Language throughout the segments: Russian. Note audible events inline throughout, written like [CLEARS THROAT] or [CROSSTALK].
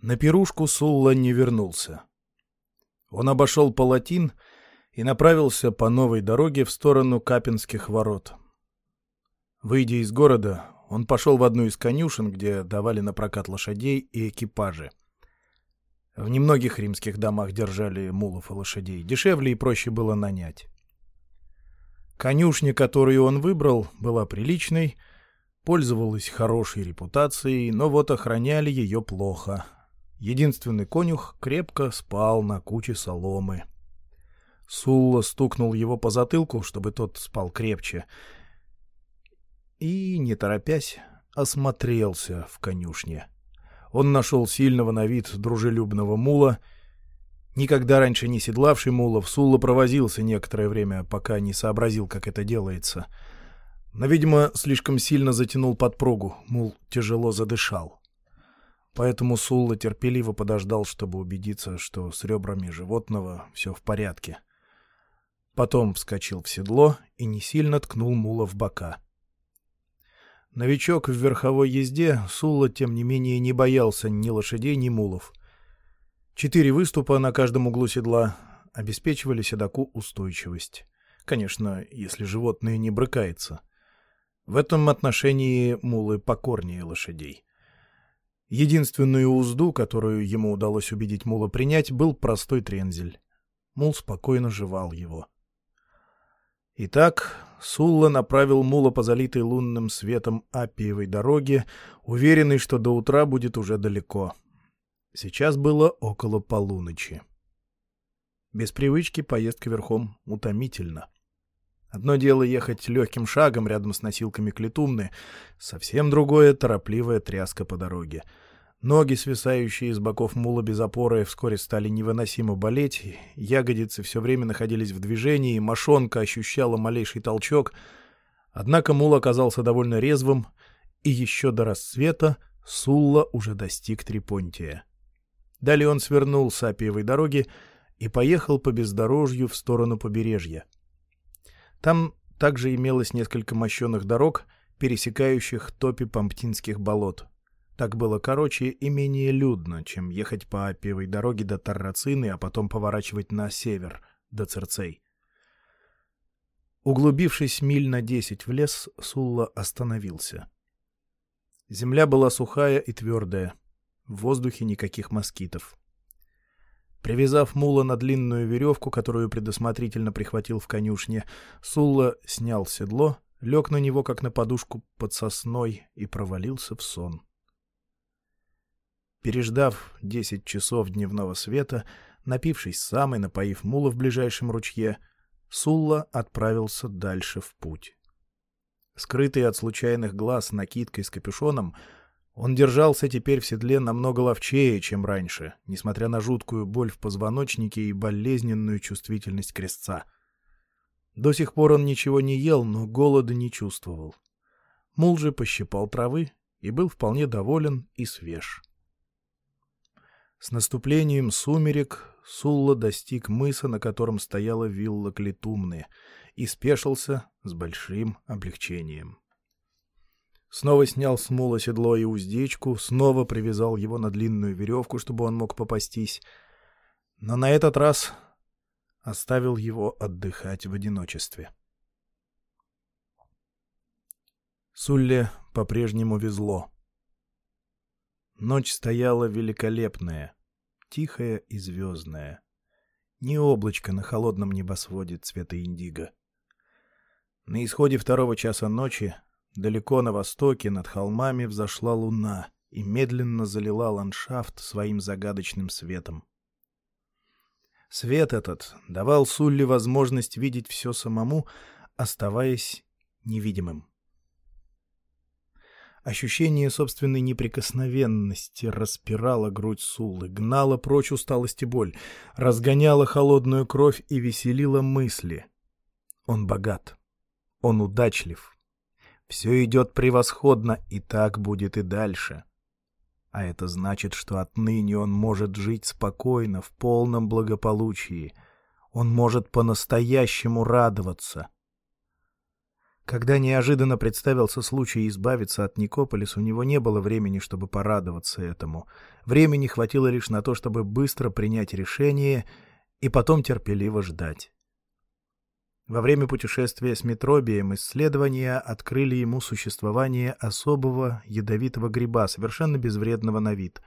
На пирушку Сулла не вернулся. Он обошел Палатин и направился по новой дороге в сторону Капинских ворот. Выйдя из города, он пошел в одну из конюшен, где давали на прокат лошадей и экипажи. В немногих римских домах держали мулов и лошадей. Дешевле и проще было нанять. Конюшня, которую он выбрал, была приличной, пользовалась хорошей репутацией, но вот охраняли ее плохо. Единственный конюх крепко спал на куче соломы. Сулла стукнул его по затылку, чтобы тот спал крепче, и, не торопясь, осмотрелся в конюшне. Он нашел сильного на вид дружелюбного мула. Никогда раньше не седлавший мулов, Сулла провозился некоторое время, пока не сообразил, как это делается. Но, видимо, слишком сильно затянул подпругу, мул тяжело задышал. Поэтому Сулла терпеливо подождал, чтобы убедиться, что с ребрами животного все в порядке. Потом вскочил в седло и не сильно ткнул мула в бока. Новичок в верховой езде Сулла, тем не менее, не боялся ни лошадей, ни мулов. Четыре выступа на каждом углу седла обеспечивали седаку устойчивость. Конечно, если животное не брыкается. В этом отношении мулы покорнее лошадей. Единственную узду, которую ему удалось убедить Мула принять, был простой трензель. Мул спокойно жевал его. Итак, Сулла направил Мула по залитой лунным светом Апиевой дороге, уверенный, что до утра будет уже далеко. Сейчас было около полуночи. Без привычки поездка верхом утомительна. Одно дело ехать легким шагом рядом с носилками клетумны, совсем другое — торопливая тряска по дороге. Ноги, свисающие из боков мула без опоры, вскоре стали невыносимо болеть, ягодицы все время находились в движении, мошонка ощущала малейший толчок. Однако мул оказался довольно резвым, и еще до рассвета Сулла уже достиг Трипонтия. Далее он свернул с Апиевой дороги и поехал по бездорожью в сторону побережья. Там также имелось несколько мощенных дорог, пересекающих топи Памптинских болот. Так было короче и менее людно, чем ехать по Апиевой дороге до Таррацины, а потом поворачивать на север, до Церцей. Углубившись миль на десять в лес, Сулла остановился. Земля была сухая и твердая, в воздухе никаких москитов. Привязав мула на длинную веревку, которую предусмотрительно прихватил в конюшне, Сулла снял седло, лег на него, как на подушку под сосной, и провалился в сон. Переждав десять часов дневного света, напившись сам и напоив мула в ближайшем ручье, Сулла отправился дальше в путь. Скрытый от случайных глаз накидкой с капюшоном — он держался теперь в седле намного ловчее, чем раньше, несмотря на жуткую боль в позвоночнике и болезненную чувствительность крестца. До сих пор он ничего не ел, но голода не чувствовал. Мул же пощипал травы и был вполне доволен и свеж. С наступлением сумерек Сулла достиг мыса, на котором стояла вилла Клетумны, и спешился с большим облегчением. Снова снял с мула седло и уздечку, снова привязал его на длинную веревку, чтобы он мог попастись. Но на этот раз оставил его отдыхать в одиночестве. Сулле по-прежнему везло. Ночь стояла великолепная, тихая и звездная. Ни облачко на холодном небосводе цвета индиго. На исходе второго часа ночи Далеко на востоке над холмами взошла луна и медленно залила ландшафт своим загадочным светом. Свет этот давал Сулли возможность видеть все самому, оставаясь невидимым. Ощущение собственной неприкосновенности распирало грудь Суллы, гнало прочь усталость и боль, разгоняло холодную кровь и веселило мысли. Он богат. Он удачлив. Все идет превосходно, и так будет и дальше. А это значит, что отныне он может жить спокойно, в полном благополучии. Он может по-настоящему радоваться. Когда неожиданно представился случай избавиться от Никополис, у него не было времени, чтобы порадоваться этому. Времени хватило лишь на то, чтобы быстро принять решение и потом терпеливо ждать. Во время путешествия с Метробием исследования открыли ему существование особого ядовитого гриба, совершенно безвредного на вид.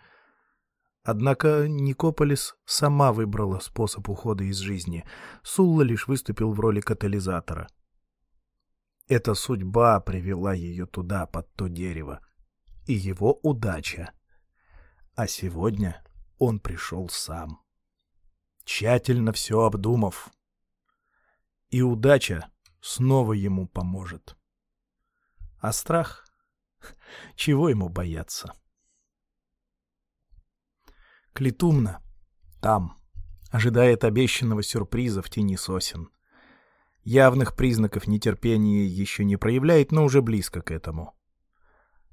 Однако Никополис сама выбрала способ ухода из жизни. Сулла лишь выступил в роли катализатора — эта судьба привела ее туда, под то дерево. И его удача. А сегодня он пришел сам. Тщательно все обдумав. И удача снова ему поможет. А страх? Чего ему бояться? Клетумна там, ожидает обещанного сюрприза в тени сосен. Явных признаков нетерпения еще не проявляет, но уже близко к этому.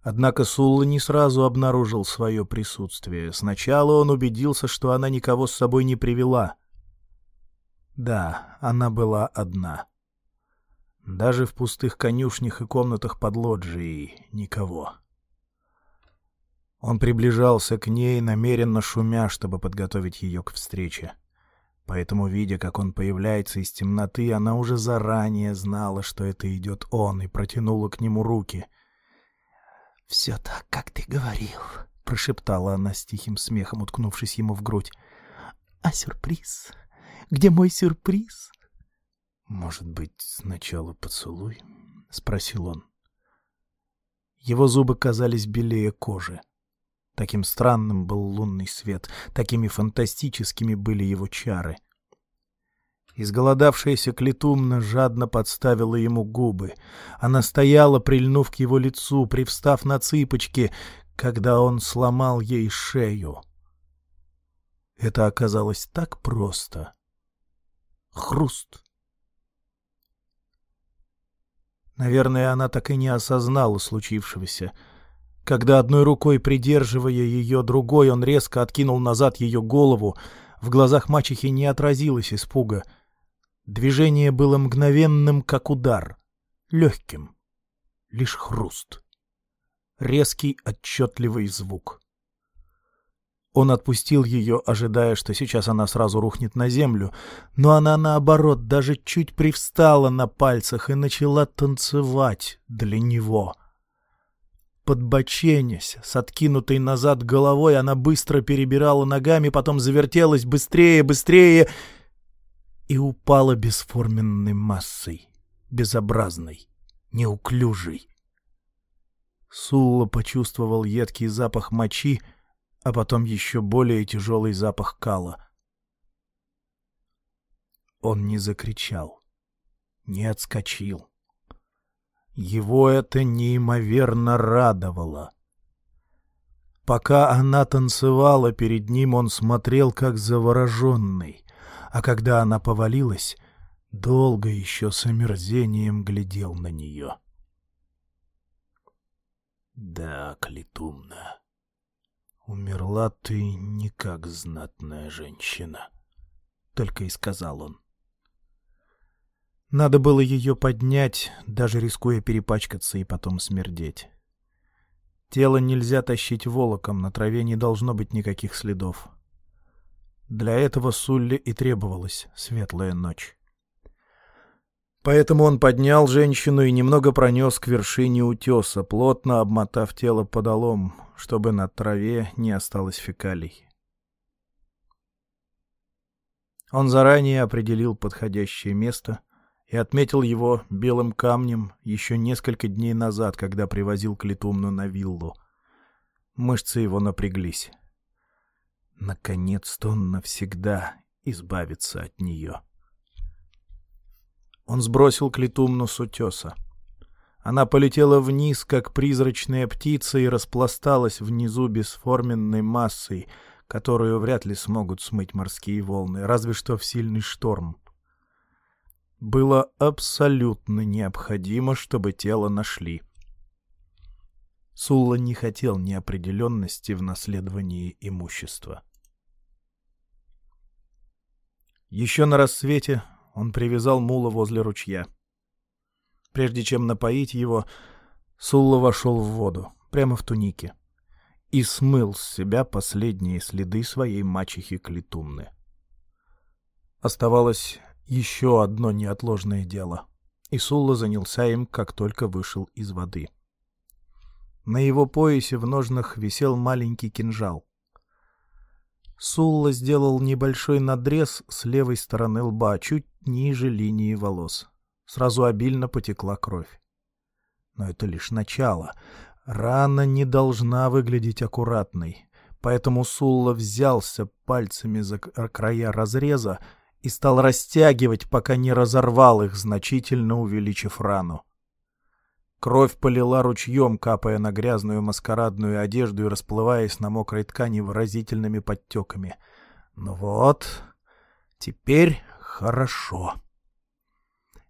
Однако Сулла не сразу обнаружил свое присутствие. Сначала он убедился, что она никого с собой не привела. Да, она была одна. Даже в пустых конюшнях и комнатах под лоджией никого. Он приближался к ней, намеренно шумя, чтобы подготовить ее к встрече. Поэтому, видя, как он появляется из темноты, она уже заранее знала, что это идет он, и протянула к нему руки. — Все так, как ты говорил, — прошептала она с тихим смехом, уткнувшись ему в грудь. — А сюрприз? Где мой сюрприз? — Может быть, сначала поцелуй? — спросил он. Его зубы казались белее кожи. Таким странным был лунный свет, такими фантастическими были его чары. Изголодавшаяся Клетумна жадно подставила ему губы. Она стояла, прильнув к его лицу, привстав на цыпочки, когда он сломал ей шею. Это оказалось так просто. Хруст. Наверное, она так и не осознала случившегося — когда одной рукой придерживая ее, другой он резко откинул назад ее голову, в глазах мачехи не отразилось испуга. Движение было мгновенным, как удар, легким, лишь хруст. Резкий, отчетливый звук. Он отпустил ее, ожидая, что сейчас она сразу рухнет на землю, но она, наоборот, даже чуть привстала на пальцах и начала танцевать для него — Подбоченясь, с откинутой назад головой, она быстро перебирала ногами, потом завертелась быстрее, быстрее и упала бесформенной массой, безобразной, неуклюжей. Сулла почувствовал едкий запах мочи, а потом еще более тяжелый запах кала. Он не закричал, не отскочил. Его это неимоверно радовало. Пока она танцевала перед ним, он смотрел как завороженный, а когда она повалилась, долго еще с омерзением глядел на нее. «Да, Клетумна, умерла ты не как знатная женщина», — только и сказал он. Надо было ее поднять, даже рискуя перепачкаться и потом смердеть. Тело нельзя тащить волоком, на траве не должно быть никаких следов. Для этого Сулле и требовалась светлая ночь. Поэтому он поднял женщину и немного пронес к вершине утеса, плотно обмотав тело подолом, чтобы на траве не осталось фекалий. Он заранее определил подходящее место — и отметил его белым камнем еще несколько дней назад, когда привозил Клетумну на виллу. Мышцы его напряглись. Наконец-то он навсегда избавится от нее. Он сбросил Клетумну с утеса. Она полетела вниз, как призрачная птица, и распласталась внизу бесформенной массой, которую вряд ли смогут смыть морские волны, разве что в сильный шторм было абсолютно необходимо, чтобы тело нашли. Сулла не хотел неопределенности в наследовании имущества. Еще на рассвете он привязал мула возле ручья. Прежде чем напоить его, Сулла вошел в воду, прямо в тунике, и смыл с себя последние следы своей мачехи Клетумны. Оставалось еще одно неотложное дело, и Сулла занялся им, как только вышел из воды. На его поясе в ножнах висел маленький кинжал. Сулла сделал небольшой надрез с левой стороны лба, чуть ниже линии волос. Сразу обильно потекла кровь. Но это лишь начало. Рана не должна выглядеть аккуратной. Поэтому Сулла взялся пальцами за края разреза и стал растягивать, пока не разорвал их, значительно увеличив рану. Кровь полила ручьем, капая на грязную маскарадную одежду и расплываясь на мокрой ткани выразительными подтеками. Ну вот, теперь хорошо.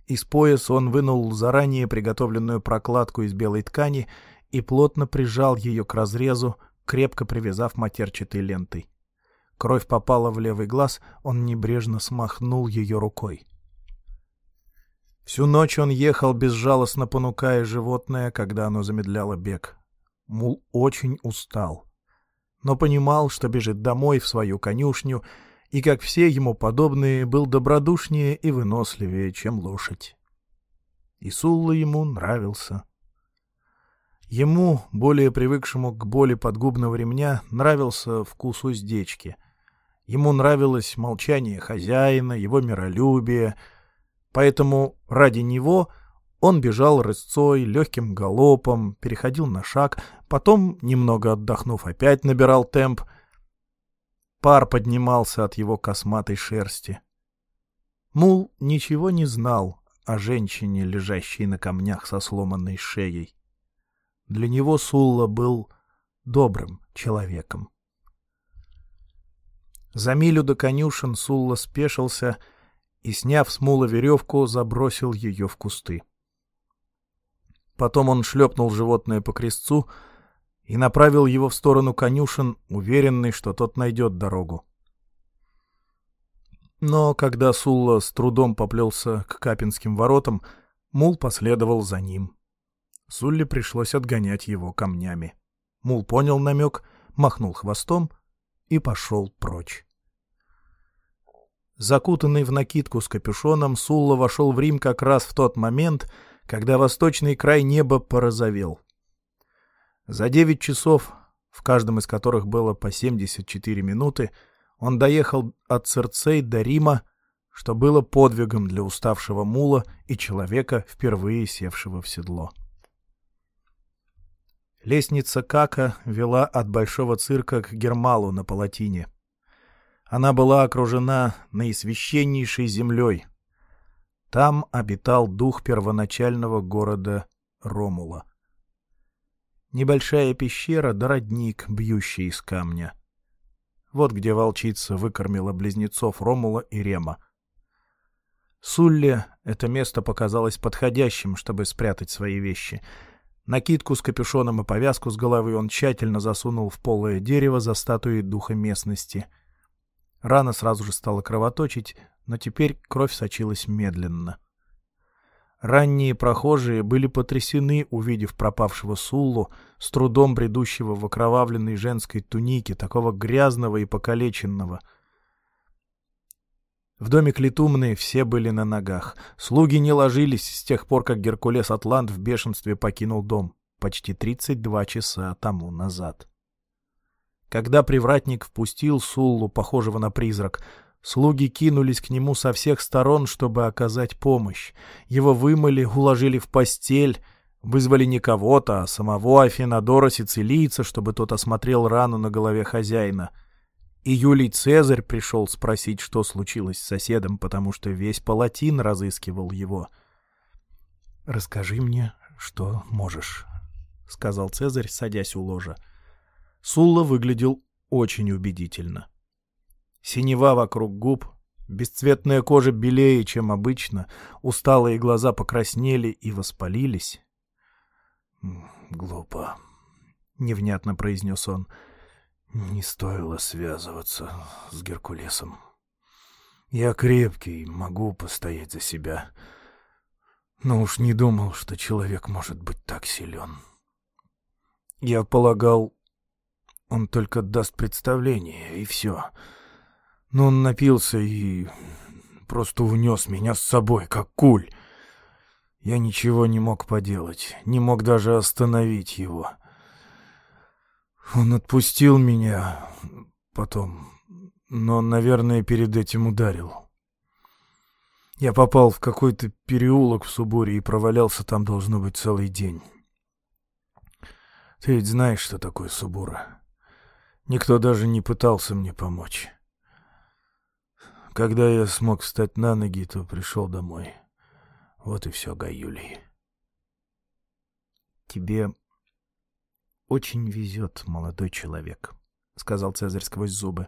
Из пояса он вынул заранее приготовленную прокладку из белой ткани и плотно прижал ее к разрезу, крепко привязав матерчатой лентой. Кровь попала в левый глаз, он небрежно смахнул ее рукой. Всю ночь он ехал, безжалостно понукая животное, когда оно замедляло бег. Мул очень устал, но понимал, что бежит домой в свою конюшню, и, как все ему подобные, был добродушнее и выносливее, чем лошадь. И Сулла ему нравился. Ему, более привыкшему к боли подгубного ремня, нравился вкус уздечки. Ему нравилось молчание хозяина, его миролюбие — Поэтому ради него он бежал рысцой, легким галопом, переходил на шаг, потом, немного отдохнув, опять набирал темп. Пар поднимался от его косматой шерсти. Мул ничего не знал о женщине, лежащей на камнях со сломанной шеей. Для него Сулла был добрым человеком. За милю до конюшен Сулла спешился — и, сняв с мула веревку, забросил ее в кусты. Потом он шлепнул животное по крестцу и направил его в сторону конюшен, уверенный, что тот найдет дорогу. Но когда Сулла с трудом поплелся к Капинским воротам, мул последовал за ним. Сулле пришлось отгонять его камнями. Мул понял намек, махнул хвостом и пошел прочь. Закутанный в накидку с капюшоном, Сулла вошел в Рим как раз в тот момент, когда восточный край неба порозовел. За девять часов, в каждом из которых было по 74 минуты, он доехал от Церцей до Рима, что было подвигом для уставшего мула и человека, впервые севшего в седло. Лестница Кака вела от Большого цирка к Гермалу на Палатине — она была окружена наисвященнейшей землей. Там обитал дух первоначального города Ромула. Небольшая пещера да родник, бьющий из камня. Вот где волчица выкормила близнецов Ромула и Рема. Сулле это место показалось подходящим, чтобы спрятать свои вещи. Накидку с капюшоном и повязку с головы он тщательно засунул в полое дерево за статуей духа местности — Рана сразу же стала кровоточить, но теперь кровь сочилась медленно. Ранние прохожие были потрясены, увидев пропавшего Суллу, с трудом бредущего в окровавленной женской тунике, такого грязного и покалеченного. В доме Клетумны все были на ногах. Слуги не ложились с тех пор, как Геркулес Атлант в бешенстве покинул дом, почти 32 часа тому назад. Когда привратник впустил Суллу, похожего на призрак, слуги кинулись к нему со всех сторон, чтобы оказать помощь. Его вымыли, уложили в постель, вызвали не кого-то, а самого Афинадора Сицилийца, чтобы тот осмотрел рану на голове хозяина. И Юлий Цезарь пришел спросить, что случилось с соседом, потому что весь палатин разыскивал его. «Расскажи мне, что можешь», — сказал Цезарь, садясь у ложа. — Сулла выглядел очень убедительно. Синева вокруг губ, бесцветная кожа белее, чем обычно, усталые глаза покраснели и воспалились. «Глупо», — невнятно произнес он. «Не стоило связываться с Геркулесом. Я крепкий, могу постоять за себя. Но уж не думал, что человек может быть так силен. Я полагал, он только даст представление, и все. Но он напился и просто унес меня с собой, как куль. Я ничего не мог поделать, не мог даже остановить его. Он отпустил меня потом, но, наверное, перед этим ударил. Я попал в какой-то переулок в Субуре и провалялся там, должно быть, целый день. Ты ведь знаешь, что такое Субура. Никто даже не пытался мне помочь. Когда я смог встать на ноги, то пришел домой. Вот и все, Гаюлий. Тебе очень везет, молодой человек, — сказал Цезарь сквозь зубы.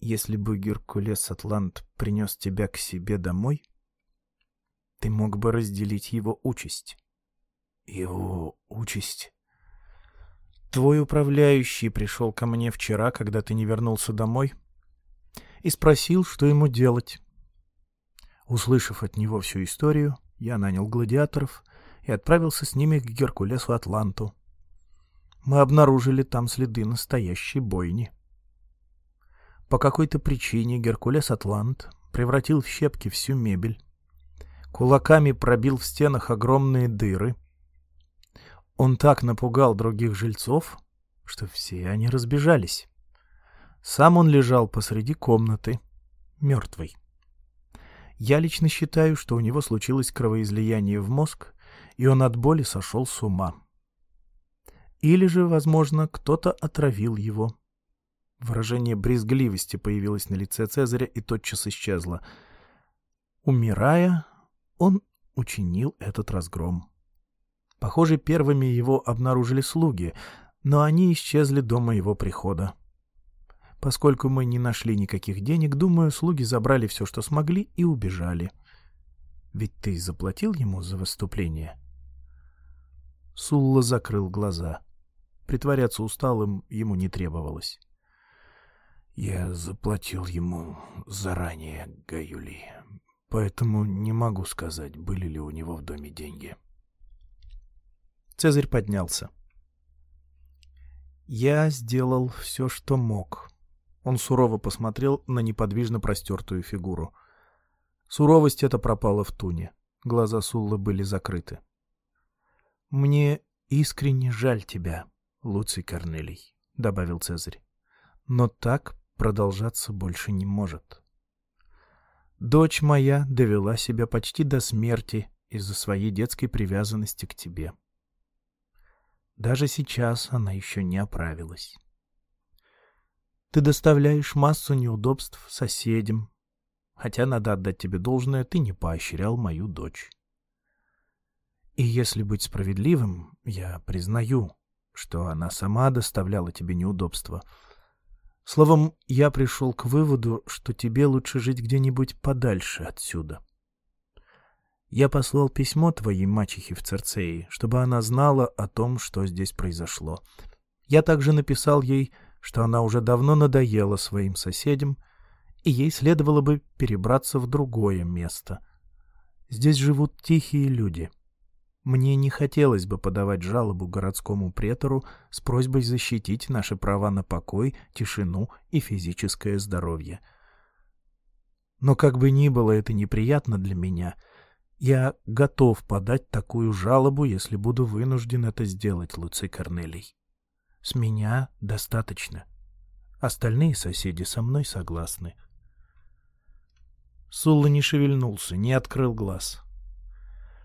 Если бы Геркулес Атлант принес тебя к себе домой, ты мог бы разделить его участь. Его участь? Твой управляющий пришел ко мне вчера, когда ты не вернулся домой, и спросил, что ему делать. Услышав от него всю историю, я нанял гладиаторов и отправился с ними к Геркулесу Атланту. Мы обнаружили там следы настоящей бойни. По какой-то причине Геркулес Атлант превратил в щепки всю мебель, кулаками пробил в стенах огромные дыры — он так напугал других жильцов, что все они разбежались. Сам он лежал посреди комнаты, мертвый. Я лично считаю, что у него случилось кровоизлияние в мозг, и он от боли сошел с ума. Или же, возможно, кто-то отравил его. Выражение брезгливости появилось на лице Цезаря и тотчас исчезло. Умирая, он учинил этот разгром. Похоже, первыми его обнаружили слуги, но они исчезли до моего прихода. Поскольку мы не нашли никаких денег, думаю, слуги забрали все, что смогли, и убежали. Ведь ты заплатил ему за выступление? Сулла закрыл глаза. Притворяться усталым ему не требовалось. Я заплатил ему заранее, Гаюли, поэтому не могу сказать, были ли у него в доме деньги. — Цезарь поднялся. «Я сделал все, что мог». Он сурово посмотрел на неподвижно простертую фигуру. Суровость эта пропала в туне. Глаза Суллы были закрыты. «Мне искренне жаль тебя, Луций Корнелий», — добавил Цезарь. «Но так продолжаться больше не может. Дочь моя довела себя почти до смерти из-за своей детской привязанности к тебе. Даже сейчас она еще не оправилась. Ты доставляешь массу неудобств соседям, хотя, надо отдать тебе должное, ты не поощрял мою дочь. И если быть справедливым, я признаю, что она сама доставляла тебе неудобства. Словом, я пришел к выводу, что тебе лучше жить где-нибудь подальше отсюда. Я послал письмо твоей мачехе в Церцеи, чтобы она знала о том, что здесь произошло. Я также написал ей, что она уже давно надоела своим соседям, и ей следовало бы перебраться в другое место. Здесь живут тихие люди. Мне не хотелось бы подавать жалобу городскому претору с просьбой защитить наши права на покой, тишину и физическое здоровье. Но как бы ни было это неприятно для меня — я готов подать такую жалобу, если буду вынужден это сделать, Луций Корнелий. С меня достаточно. Остальные соседи со мной согласны. Сулла не шевельнулся, не открыл глаз.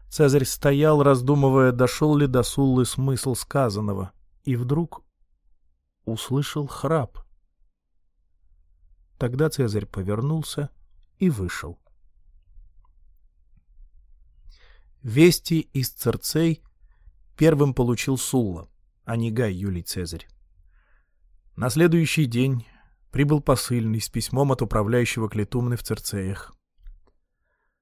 Цезарь стоял, раздумывая, дошел ли до Суллы смысл сказанного, и вдруг услышал храп. Тогда Цезарь повернулся и вышел. Вести из Церцей первым получил Сулла, а не Гай Юлий Цезарь. На следующий день прибыл посыльный с письмом от управляющего Клетумны в Церцеях.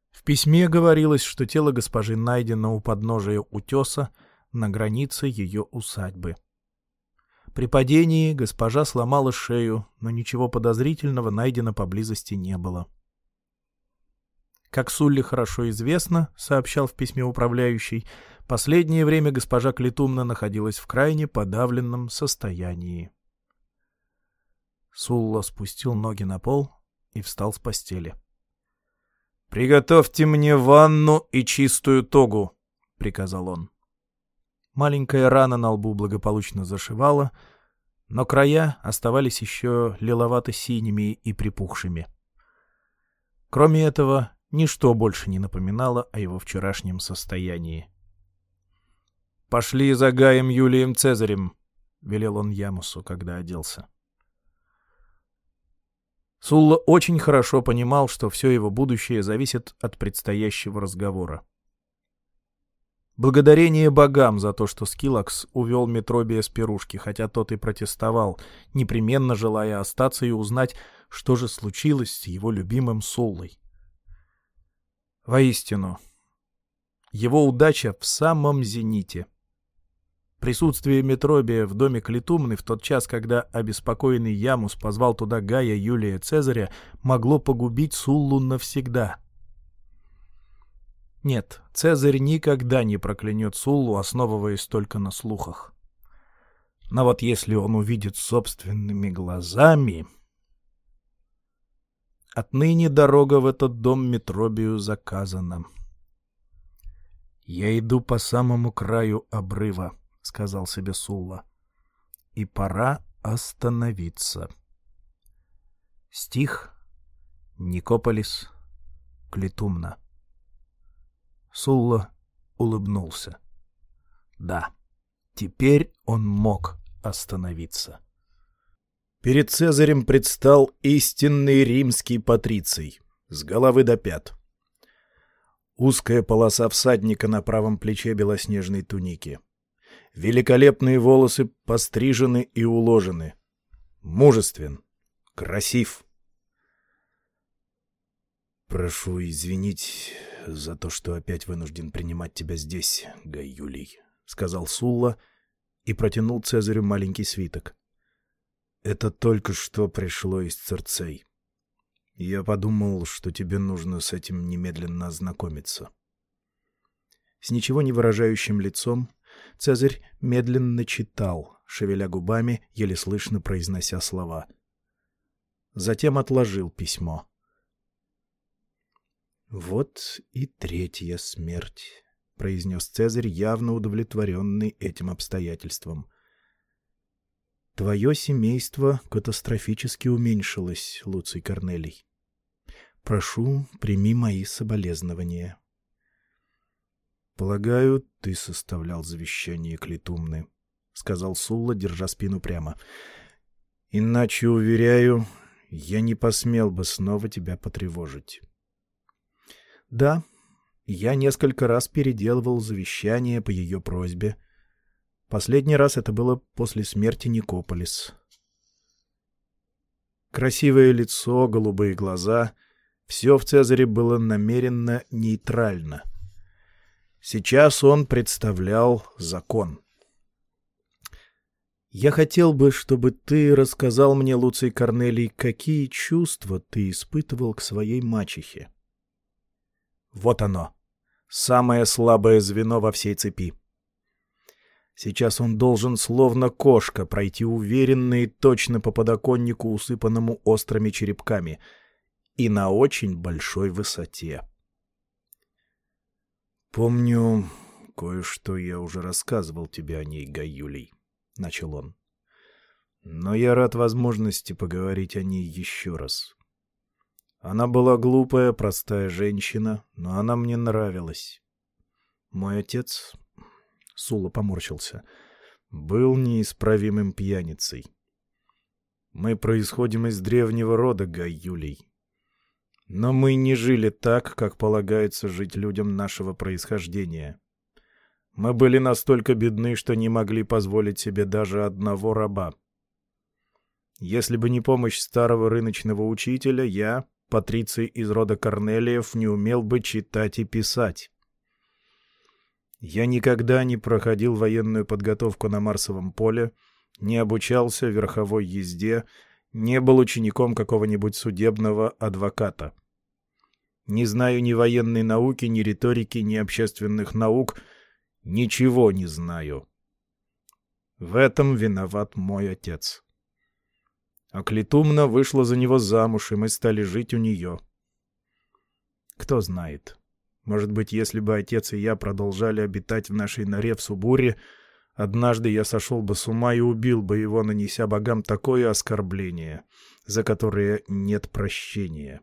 В письме говорилось, что тело госпожи найдено у подножия утеса на границе ее усадьбы. При падении госпожа сломала шею, но ничего подозрительного найдено поблизости не было. Как Сулли хорошо известно, сообщал в письме управляющий, последнее время госпожа Клетумна находилась в крайне подавленном состоянии. Сулла спустил ноги на пол и встал с постели. «Приготовьте мне ванну и чистую тогу», — приказал он. Маленькая рана на лбу благополучно зашивала, но края оставались еще лиловато-синими и припухшими. Кроме этого, ничто больше не напоминало о его вчерашнем состоянии. «Пошли за Гаем Юлием Цезарем», — велел он Ямусу, когда оделся. Сулла очень хорошо понимал, что все его будущее зависит от предстоящего разговора. Благодарение богам за то, что Скилакс увел Метробия с пирушки, хотя тот и протестовал, непременно желая остаться и узнать, что же случилось с его любимым Суллой. Воистину, его удача в самом зените. Присутствие Метробия в доме Клетумны в тот час, когда обеспокоенный Ямус позвал туда Гая Юлия Цезаря, могло погубить Суллу навсегда. Нет, Цезарь никогда не проклянет Суллу, основываясь только на слухах. Но вот если он увидит собственными глазами... Отныне дорога в этот дом Метробию заказана. Я иду по самому краю обрыва. — сказал себе Сулла. «И пора остановиться». Стих Никополис Клетумна. Сулла улыбнулся. Да, теперь он мог остановиться. Перед Цезарем предстал истинный римский патриций, с головы до пят. Узкая полоса всадника на правом плече белоснежной туники — Великолепные волосы пострижены и уложены. Мужествен. Красив. «Прошу извинить за то, что опять вынужден принимать тебя здесь, Гай Юлий», — сказал Сулла и протянул Цезарю маленький свиток. «Это только что пришло из Церцей. Я подумал, что тебе нужно с этим немедленно ознакомиться». С ничего не выражающим лицом Цезарь медленно читал, шевеля губами, еле слышно произнося слова. Затем отложил письмо. «Вот и третья смерть», — произнес Цезарь, явно удовлетворенный этим обстоятельством. «Твое семейство катастрофически уменьшилось, Луций Корнелий. Прошу, прими мои соболезнования». «Полагаю, ты составлял завещание Клетумны», — сказал Сулла, держа спину прямо. «Иначе, уверяю, я не посмел бы снова тебя потревожить». «Да, я несколько раз переделывал завещание по ее просьбе. Последний раз это было после смерти Никополис». Красивое лицо, голубые глаза — все в Цезаре было намеренно нейтрально — Сейчас он представлял закон. «Я хотел бы, чтобы ты рассказал мне, Луций Корнелий, какие чувства ты испытывал к своей мачехе». Вот оно, самое слабое звено во всей цепи. Сейчас он должен, словно кошка, пройти уверенно и точно по подоконнику, усыпанному острыми черепками, и на очень большой высоте. «Помню, кое-что я уже рассказывал тебе о ней, Гаюлей», — начал он. «Но я рад возможности поговорить о ней еще раз. Она была глупая, простая женщина, но она мне нравилась. Мой отец...» — Сула поморщился — был неисправимым пьяницей. Мы происходим из древнего рода Гаюлей. Но мы не жили так, как полагается жить людям нашего происхождения. Мы были настолько бедны, что не могли позволить себе даже одного раба. Если бы не помощь старого рыночного учителя, я, патриций из рода Корнелиев, не умел бы читать и писать. Я никогда не проходил военную подготовку на Марсовом поле, не обучался верховой езде, не был учеником какого-нибудь судебного адвоката. Не знаю ни военной науки, ни риторики, ни общественных наук. Ничего не знаю. В этом виноват мой отец. А Клетумна вышла за него замуж, и мы стали жить у нее. Кто знает. Может быть, если бы отец и я продолжали обитать в нашей норе в Субуре, однажды я сошел бы с ума и убил бы его, нанеся богам такое оскорбление, за которое нет прощения.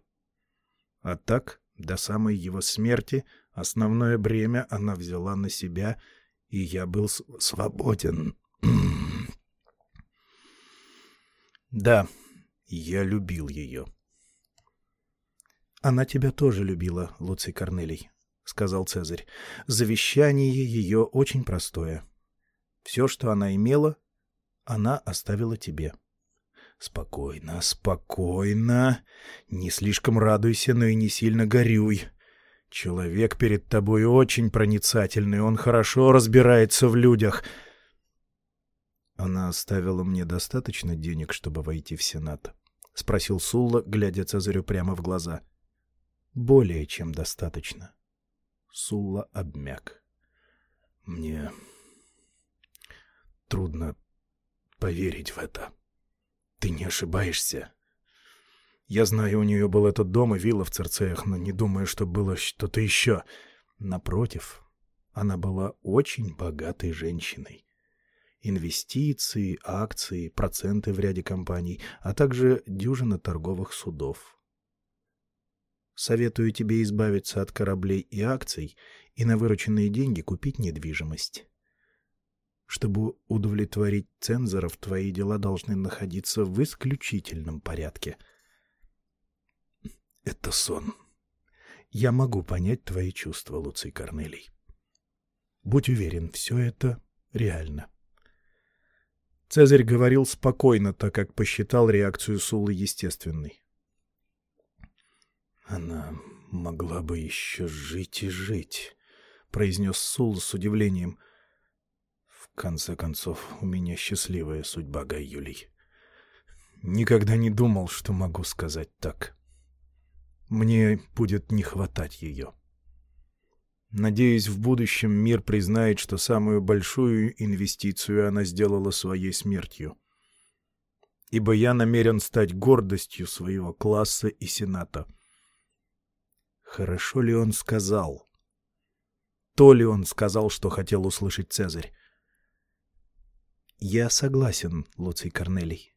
А так, до самой его смерти, основное бремя она взяла на себя, и я был свободен. [CLEARS THROAT] Да, я любил ее. Она тебя тоже любила, Луций Корнелий, сказал Цезарь. Завещание ее очень простое. Все, что она имела, она оставила тебе. Спокойно, спокойно. Не слишком радуйся, но и не сильно горюй. Человек перед тобой очень проницательный, он хорошо разбирается в людях. Она оставила мне достаточно денег, чтобы войти в Сенат? — спросил Сулла, глядя Цезарю прямо в глаза. — Более чем достаточно. Сулла обмяк. — Мне трудно поверить в это. Ты не ошибаешься. Я знаю, у нее был этот дом и вилла в Церцеях, но не думаю, что было что-то еще. Напротив, она была очень богатой женщиной. Инвестиции, акции, проценты в ряде компаний, а также дюжина торговых судов. Советую тебе избавиться от кораблей и акций и на вырученные деньги купить недвижимость. Чтобы удовлетворить цензоров, твои дела должны находиться в исключительном порядке. Это сон. Я могу понять твои чувства, Луций Корнелий. Будь уверен, все это реально. Цезарь говорил спокойно, так как посчитал реакцию Сулы естественной. Она могла бы еще жить и жить, произнес Сул с удивлением конце концов, у меня счастливая судьба, Гай Юлий. Никогда не думал, что могу сказать так. Мне будет не хватать ее. Надеюсь, в будущем мир признает, что самую большую инвестицию она сделала своей смертью. Ибо я намерен стать гордостью своего класса и сената. Хорошо ли он сказал? То ли он сказал, что хотел услышать Цезарь? Я согласен, Луций Корнелий.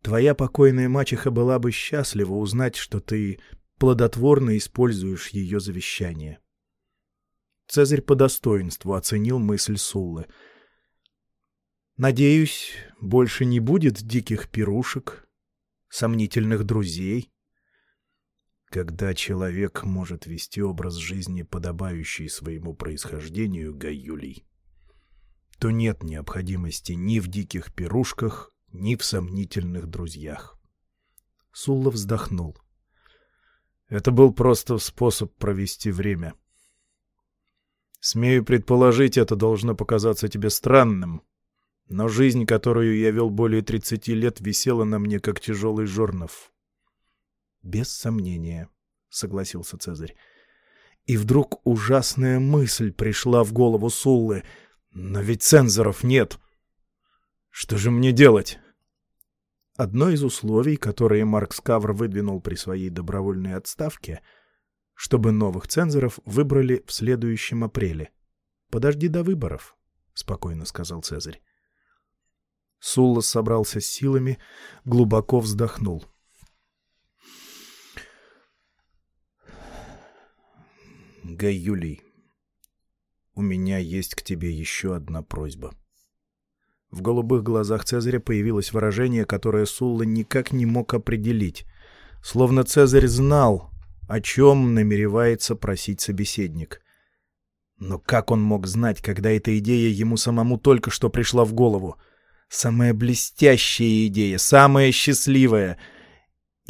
Твоя покойная мачеха была бы счастлива узнать, что ты плодотворно используешь ее завещание. Цезарь по достоинству оценил мысль Суллы. Надеюсь, больше не будет диких пирушек, сомнительных друзей. Когда человек может вести образ жизни, подобающий своему происхождению, Гаюлий, то нет необходимости ни в диких пирушках, ни в сомнительных друзьях. Сулла вздохнул. Это был просто способ провести время. Смею предположить, это должно показаться тебе странным, но жизнь, которую я вел более тридцати лет, висела на мне, как тяжелый жорнов. — Без сомнения, — согласился Цезарь. И вдруг ужасная мысль пришла в голову Суллы — но ведь цензоров нет. Что же мне делать? Одно из условий, которые Марк Скавр выдвинул при своей добровольной отставке, чтобы новых цензоров выбрали в следующем апреле. Подожди до выборов, спокойно сказал Цезарь. Сулла собрался с силами, глубоко вздохнул. Гай Юлий, у меня есть к тебе еще одна просьба. В голубых глазах Цезаря появилось выражение, которое Сулла никак не мог определить. Словно Цезарь знал, о чем намеревается просить собеседник. Но как он мог знать, когда эта идея ему самому только что пришла в голову? Самая блестящая идея, самая счастливая.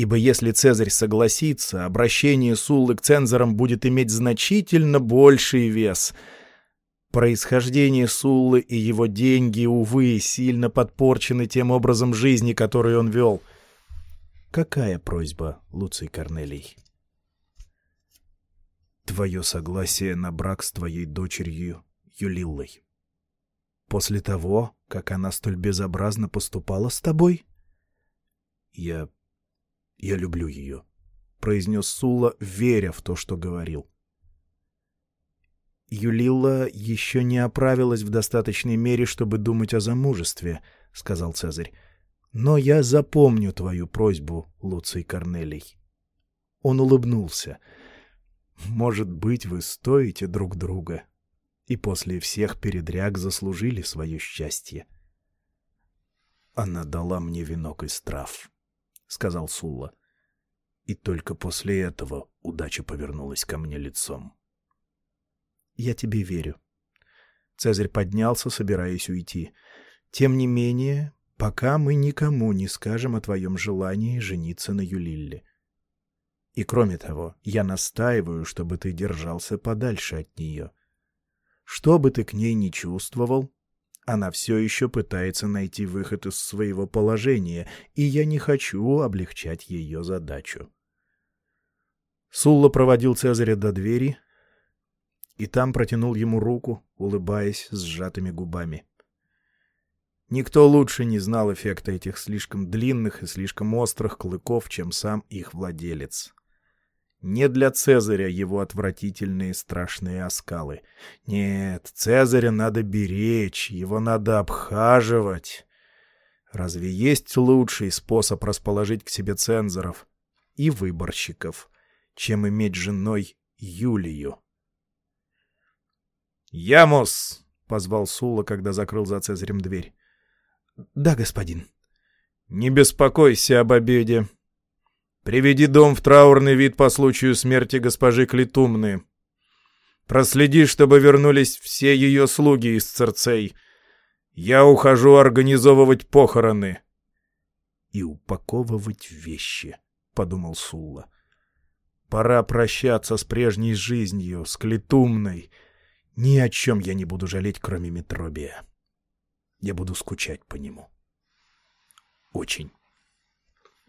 Ибо если Цезарь согласится, обращение Суллы к цензорам будет иметь значительно больший вес — Происхождение Суллы и его деньги, увы, сильно подпорчены тем образом жизни, который он вел. Какая просьба, Луций Корнелий? твое согласие на брак с твоей дочерью Юлиллой. После того, как она столь безобразно поступала с тобой? Я... я люблю ее, — произнес Сула, веря в то, что говорил. Юлилла еще не оправилась в достаточной мере, чтобы думать о замужестве, — сказал Цезарь. Но я запомню твою просьбу, Луций Корнелий. Он улыбнулся. Может быть, вы стоите друг друга и после всех передряг заслужили свое счастье. Она дала мне венок из трав, — сказал Сула. И только после этого удача повернулась ко мне лицом. Я тебе верю. Цезарь поднялся, собираясь уйти. Тем не менее, пока мы никому не скажем о твоем желании жениться на Юлилле. И кроме того, я настаиваю, чтобы ты держался подальше от нее. Что бы ты к ней ни чувствовал, она все еще пытается найти выход из своего положения, и я не хочу облегчать ее задачу. Сулла проводил Цезаря до двери и там протянул ему руку, улыбаясь сжатыми губами. Никто лучше не знал эффекта этих слишком длинных и слишком острых клыков, чем сам их владелец. Не для Цезаря его отвратительные страшные оскалы. Нет, Цезаря надо беречь, его надо обхаживать. Разве есть лучший способ расположить к себе цензоров и выборщиков, чем иметь женой Юлию? «Ямос!» — позвал Сула, когда закрыл за Цезарем дверь. «Да, господин». «Не беспокойся об обеде. Приведи дом в траурный вид по случаю смерти госпожи Клитумны. Проследи, чтобы вернулись все ее слуги из Церцей. Я ухожу организовывать похороны». «И упаковывать вещи», — подумал Сулла. «Пора прощаться с прежней жизнью, с Клитумной». Ни о чем я не буду жалеть, кроме Метробия. Я буду скучать по нему. Очень.